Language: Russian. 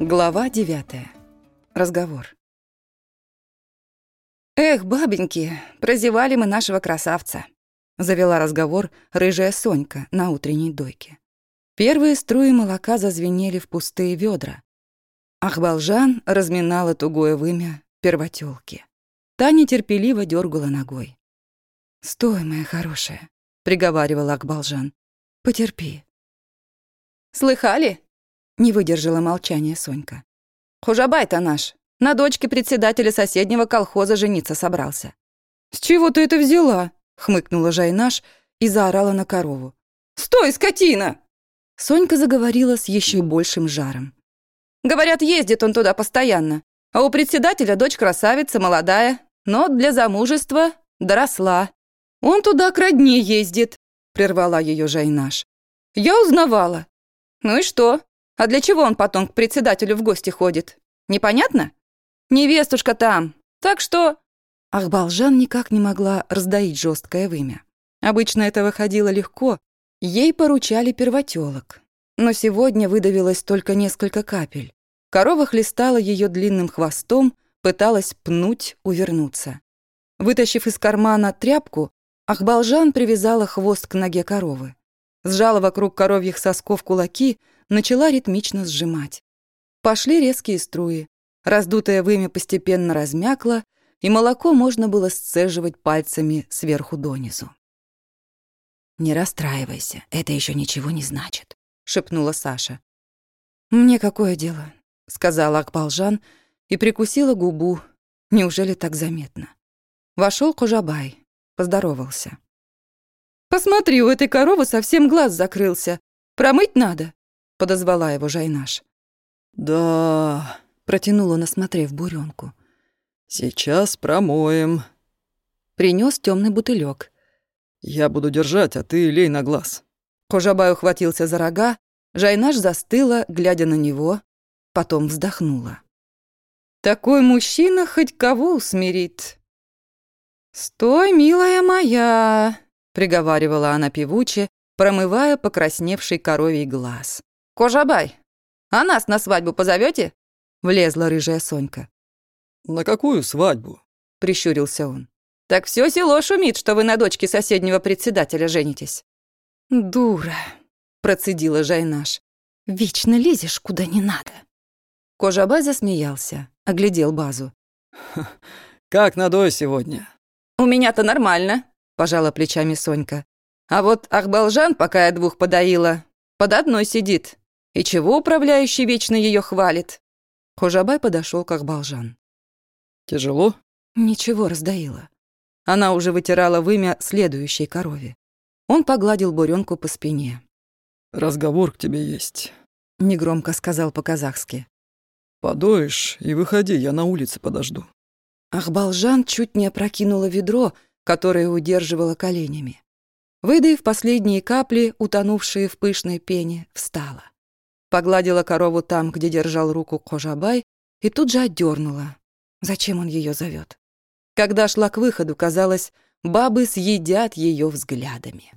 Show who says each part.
Speaker 1: Глава девятая. Разговор. «Эх, бабеньки, прозевали мы нашего красавца», — завела разговор рыжая Сонька на утренней дойке. Первые струи молока зазвенели в пустые ведра. Ахбалжан разминала тугое вымя первотёлки. Та нетерпеливо дергала ногой. «Стой, моя хорошая», — приговаривала Акбалжан. «Потерпи». «Слыхали?» — не выдержала молчания Сонька. «Хужабай-то наш, на дочке председателя соседнего колхоза жениться собрался». «С чего ты это взяла?» — хмыкнула Жайнаш и заорала на корову. «Стой, скотина!» Сонька заговорила с еще большим жаром. «Говорят, ездит он туда постоянно. А у председателя дочь красавица, молодая, но для замужества доросла. Он туда к родне ездит», — прервала ее Жайнаш. «Я узнавала. Ну и что? А для чего он потом к председателю в гости ходит? Непонятно? Невестушка там. Так что...» Ахбалжан никак не могла раздаить жесткое вымя. Обычно это выходило легко. Ей поручали первотелок. Но сегодня выдавилось только несколько капель. Корова хлестала ее длинным хвостом, пыталась пнуть, увернуться. Вытащив из кармана тряпку, Ахбалжан привязала хвост к ноге коровы. Сжала вокруг коровьих сосков кулаки — начала ритмично сжимать. Пошли резкие струи. Раздутое вымя постепенно размякло, и молоко можно было сцеживать пальцами сверху донизу. «Не расстраивайся, это еще ничего не значит», — шепнула Саша. «Мне какое дело?» — сказала Акбалжан и прикусила губу. Неужели так заметно? Вошел Кужабай, поздоровался. «Посмотри, у этой коровы совсем глаз закрылся. Промыть надо?» — подозвала его Жайнаш.
Speaker 2: «Да...»
Speaker 1: — протянул он, осмотрев буренку.
Speaker 2: «Сейчас промоем».
Speaker 1: Принес темный бутылек.
Speaker 2: «Я буду держать, а ты лей на глаз».
Speaker 1: Кожабай ухватился за рога, Жайнаш застыла, глядя на него, потом вздохнула. «Такой мужчина хоть кого усмирит». «Стой, милая моя!» — приговаривала она певуче, промывая покрасневший коровий глаз. «Кожабай, а нас на свадьбу позовете? влезла рыжая Сонька.
Speaker 2: «На какую свадьбу?»
Speaker 1: — прищурился он. «Так все село шумит, что вы на дочке соседнего председателя женитесь». «Дура», — процедила Жайнаш. «Вечно лезешь, куда не надо». Кожабай засмеялся, оглядел базу.
Speaker 2: «Как надой сегодня?»
Speaker 1: «У меня-то нормально», — пожала плечами Сонька. «А вот Ахбалжан, пока я двух подоила, под одной сидит. И чего управляющий вечно ее хвалит? Хожабай подошел к Ахбалжан.
Speaker 2: Тяжело?
Speaker 1: Ничего, раздаила. Она уже вытирала вымя следующей корове. Он погладил буренку по спине.
Speaker 2: «Разговор к тебе есть», —
Speaker 1: негромко сказал по-казахски.
Speaker 2: «Подоишь и выходи, я на улице подожду».
Speaker 1: Ахбалжан чуть не опрокинула ведро, которое удерживала коленями. Выдаив последние капли, утонувшие в пышной пене, встала погладила корову там, где держал руку Кожабай, и тут же отдернула. Зачем он ее зовет? Когда шла к выходу, казалось, бабы съедят ее взглядами.